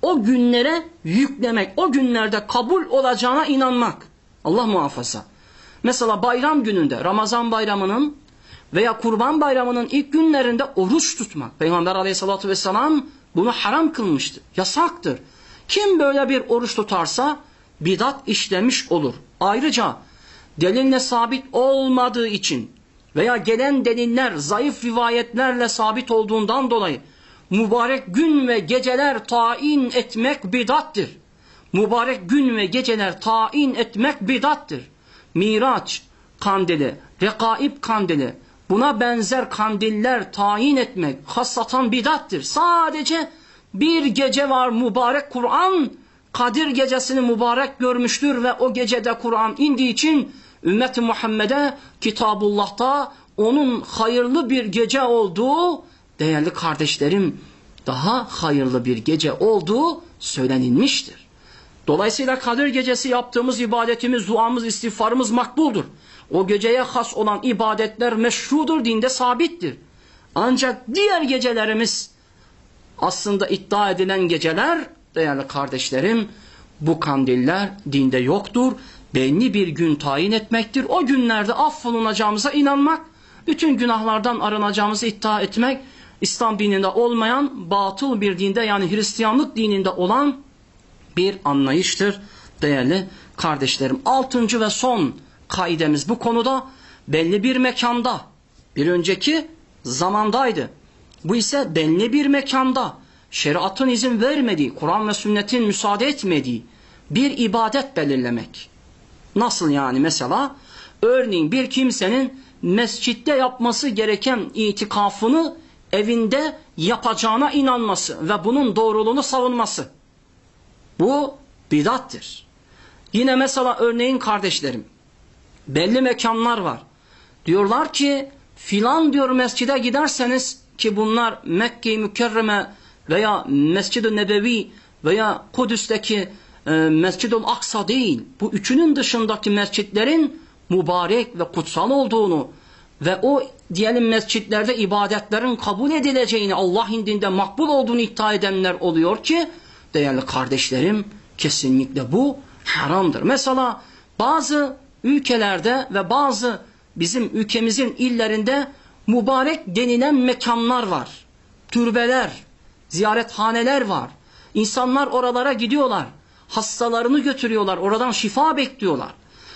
O günlere yüklemek. O günlerde kabul olacağına inanmak. Allah muhafaza. Mesela bayram gününde, Ramazan bayramının veya kurban bayramının ilk günlerinde oruç tutmak. Peygamber aleyhissalatü vesselam bunu haram kılmıştı. Yasaktır. Kim böyle bir oruç tutarsa bidat işlemiş olur. Ayrıca delille sabit olmadığı için veya gelen deliller zayıf rivayetlerle sabit olduğundan dolayı mübarek gün ve geceler tayin etmek bidattır. Mübarek gün ve geceler tayin etmek bidattır. Miraç kandili, rekaib kandili, buna benzer kandiller tayin etmek hassatan bidattır. Sadece bir gece var mübarek Kur'an Kadir gecesini mübarek görmüştür ve o gecede Kur'an indiği için ümmeti Muhammed'e Kitabullah'ta onun hayırlı bir gece olduğu değerli kardeşlerim daha hayırlı bir gece olduğu söylenilmiştir. Dolayısıyla Kadir gecesi yaptığımız ibadetimiz, duamız, istiğfarımız makbuldur. O geceye has olan ibadetler meşrudur, dinde sabittir. Ancak diğer gecelerimiz aslında iddia edilen geceler değerli kardeşlerim bu kandiller dinde yoktur. Belli bir gün tayin etmektir. O günlerde affolunacağımıza inanmak, bütün günahlardan arınacağımızı iddia etmek, İslam dininde olmayan batıl bir dinde yani Hristiyanlık dininde olan bir anlayıştır değerli kardeşlerim. Altıncı ve son kaidemiz bu konuda belli bir mekanda bir önceki zamandaydı. Bu ise belli bir mekanda şeriatın izin vermediği, Kur'an ve sünnetin müsaade etmediği bir ibadet belirlemek. Nasıl yani mesela? Örneğin bir kimsenin mescitte yapması gereken itikafını evinde yapacağına inanması ve bunun doğruluğunu savunması. Bu bidattır. Yine mesela örneğin kardeşlerim, belli mekanlar var. Diyorlar ki filan diyor mescide giderseniz ki bunlar Mekke-i Mükerreme veya Mescid-i Nebevi veya Kudüs'teki e, Mescid-ül Aksa değil. Bu üçünün dışındaki mescitlerin mübarek ve kutsal olduğunu ve o diyelim mescitlerde ibadetlerin kabul edileceğini Allah indinde makbul olduğunu iddia edenler oluyor ki değerli kardeşlerim kesinlikle bu haramdır. Mesela bazı ülkelerde ve bazı bizim ülkemizin illerinde mübarek denilen mekanlar var. Türbeler, ziyarethaneler var. İnsanlar oralara gidiyorlar. Hastalarını götürüyorlar. Oradan şifa bekliyorlar.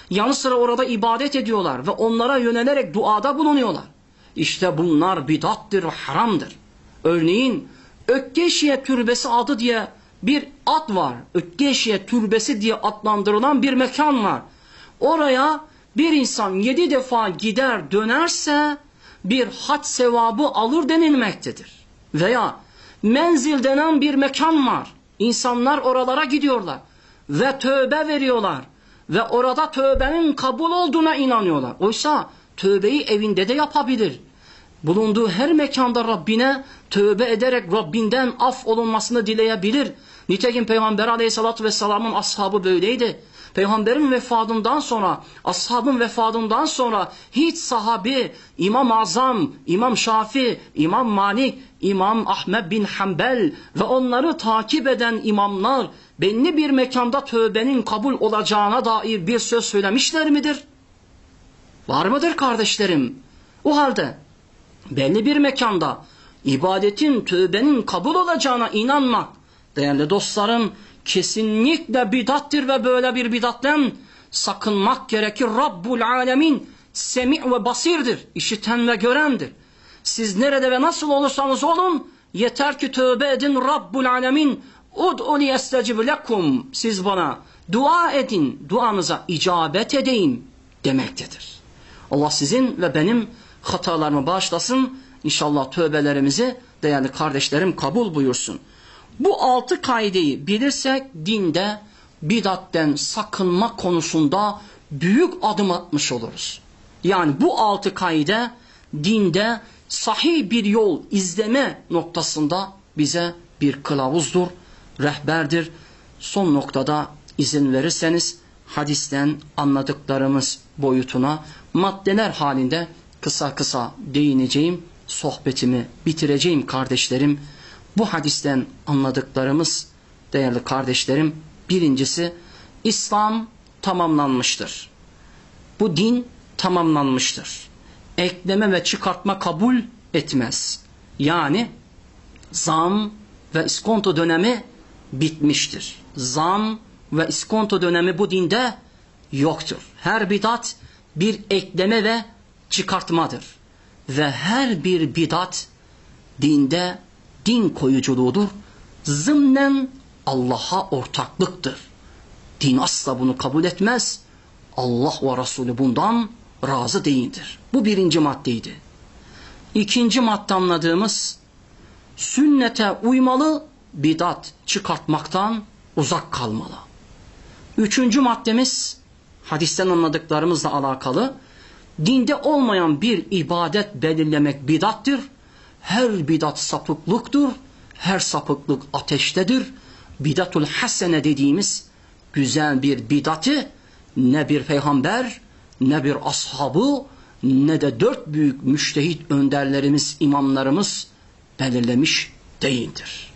Yanı sıra orada ibadet ediyorlar ve onlara yönelerek duada bulunuyorlar. İşte bunlar bidattır, haramdır. Örneğin Ökkeşiye Türbesi adı diye bir ad var. Ökkeşiye Türbesi diye adlandırılan bir mekan var. Oraya bir insan yedi defa gider dönerse bir hac sevabı alır denilmektedir. Veya menzil denen bir mekan var. İnsanlar oralara gidiyorlar ve tövbe veriyorlar ve orada tövbenin kabul olduğuna inanıyorlar. Oysa tövbeyi evinde de yapabilir. Bulunduğu her mekanda Rabbine tövbe ederek Rabbinden af olunmasını dileyebilir. Nitekim Peygamber aleyhissalatü vesselamın ashabı böyleydi. Peygamberin vefatından sonra, ashabın vefatından sonra hiç sahabi, İmam Azam, İmam Şafi, İmam Malik, İmam Ahmed bin Hanbel ve onları takip eden imamlar belli bir mekanda tövbenin kabul olacağına dair bir söz söylemişler midir? Var mıdır kardeşlerim? O halde belli bir mekanda ibadetin, tövbenin kabul olacağına inanmak, değerli dostlarım, kesinlikle bidattir ve böyle bir bidatten sakınmak gerekir. Rabbul alemin semi' ve basirdir, işiten ve görendir. Siz nerede ve nasıl olursanız olun, yeter ki tövbe edin Rabbul alemin ud'u li estecib lekum. Siz bana dua edin, duanıza icabet edeyim demektedir. Allah sizin ve benim hatalarımı bağışlasın. İnşallah tövbelerimizi değerli kardeşlerim kabul buyursun. Bu altı kaideyi bilirsek dinde bidatten sakınma konusunda büyük adım atmış oluruz. Yani bu altı kaide dinde sahih bir yol izleme noktasında bize bir kılavuzdur, rehberdir. Son noktada izin verirseniz hadisten anladıklarımız boyutuna maddeler halinde kısa kısa değineceğim, sohbetimi bitireceğim kardeşlerim. Bu hadisten anladıklarımız değerli kardeşlerim birincisi İslam tamamlanmıştır. Bu din tamamlanmıştır. Ekleme ve çıkartma kabul etmez. Yani zam ve iskonto dönemi bitmiştir. Zam ve iskonto dönemi bu dinde yoktur. Her bidat bir ekleme ve çıkartmadır. Ve her bir bidat dinde din koyuculuğudur. Zımnen Allah'a ortaklıktır. Din asla bunu kabul etmez. Allah ve Resulü bundan razı değildir. Bu birinci maddeydi. İkinci madde anladığımız sünnete uymalı, bidat çıkartmaktan uzak kalmalı. Üçüncü maddemiz hadisten anladıklarımızla alakalı dinde olmayan bir ibadet belirlemek bidattır. Her bidat sapıklıktır. Her sapıklık ateştedir. Bidatul hasene dediğimiz güzel bir bidatı ne bir peygamber ne bir ashabı ne de dört büyük müştehit önderlerimiz, imamlarımız belirlemiş değildir.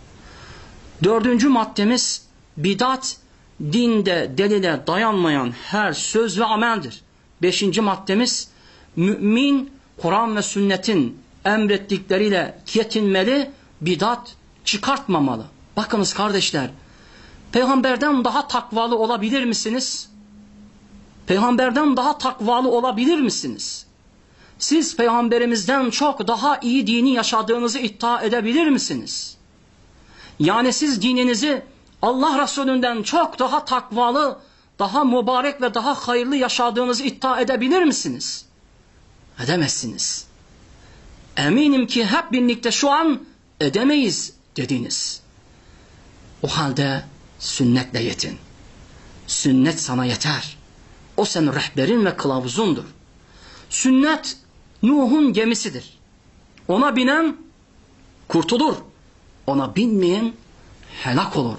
Dördüncü maddemiz bidat dinde delile dayanmayan her söz ve ameldir. Beşinci maddemiz mümin Kur'an ve sünnetin emrettikleriyle yetinmeli, bidat çıkartmamalı. Bakınız kardeşler, peygamberden daha takvalı olabilir misiniz? Peygamberden daha takvalı olabilir misiniz? Siz peygamberimizden çok daha iyi dini yaşadığınızı iddia edebilir misiniz? Yani siz dininizi Allah Resulünden çok daha takvalı, daha mübarek ve daha hayırlı yaşadığınızı iddia edebilir misiniz? Edemezsiniz. Eminim ki hep birlikte şu an edemeyiz dediniz. O halde sünnetle yetin. Sünnet sana yeter. O senin rehberin ve kılavuzundur. Sünnet Nuh'un gemisidir. Ona binen kurtulur. Ona binmeyen helak olur.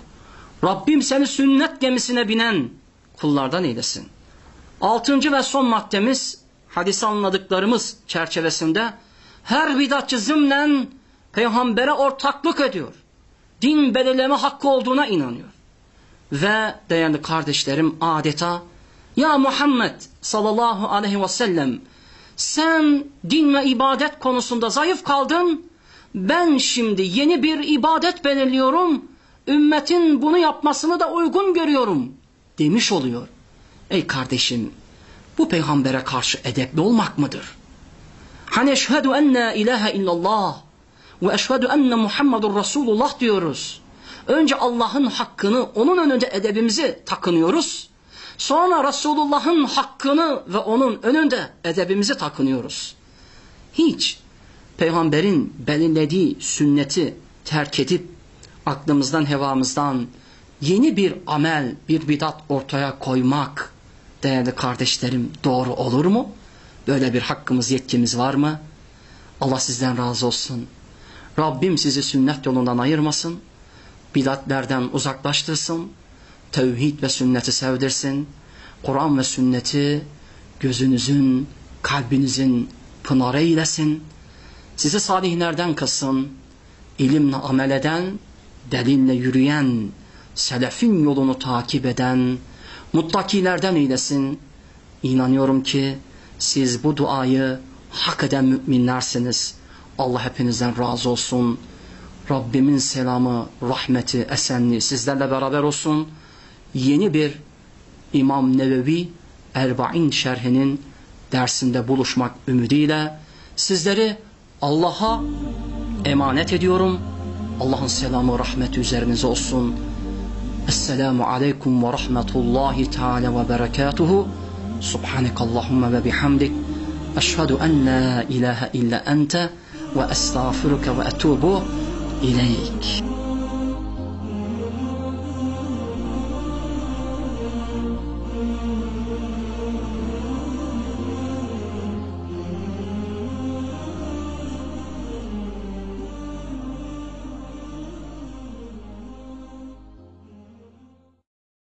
Rabbim seni sünnet gemisine binen kullardan eylesin. Altıncı ve son maddemiz hadis anladıklarımız çerçevesinde her bidatçı zımnen peygambere ortaklık ediyor. Din belirleme hakkı olduğuna inanıyor. Ve değerli kardeşlerim adeta ya Muhammed sallallahu aleyhi ve sellem sen din ve ibadet konusunda zayıf kaldın. Ben şimdi yeni bir ibadet belirliyorum. Ümmetin bunu yapmasını da uygun görüyorum demiş oluyor. Ey kardeşim bu peygambere karşı edepli olmak mıdır? Hani eşhedü enne ilahe illallah ve eşhedü enne Muhammedur Resulullah diyoruz. Önce Allah'ın hakkını onun önünde edebimizi takınıyoruz. Sonra Resulullah'ın hakkını ve onun önünde edebimizi takınıyoruz. Hiç peygamberin belirlediği sünneti terk edip aklımızdan hevamızdan yeni bir amel, bir bidat ortaya koymak değerli kardeşlerim doğru olur mu? Böyle bir hakkımız, yetkimiz var mı? Allah sizden razı olsun. Rabbim sizi sünnet yolundan ayırmasın. Bidatlerden uzaklaştırsın. Tevhid ve sünneti sevdirsin. Kur'an ve sünneti gözünüzün, kalbinizin pınarı eylesin. Sizi salihlerden kılsın, ilimle amel eden, delille yürüyen, selefin yolunu takip eden, muttakilerden eylesin. İnanıyorum ki siz bu duayı hak eden müminlersiniz. Allah hepinizden razı olsun. Rabbimin selamı, rahmeti, esenliği sizlerle beraber olsun. Yeni bir İmam Nevevi Erbain şerhinin dersinde buluşmak ümidiyle sizleri Allah'a emanet ediyorum. Allah'ın selamı, rahmeti üzerinize olsun. Esselamu aleyküm ve rahmetullahi teala ve berekatuhu. Subhanek Allahümme ve bihamdik. Eşhedü en la ilahe illa ente ve estağfiruke ve etubu ileyk.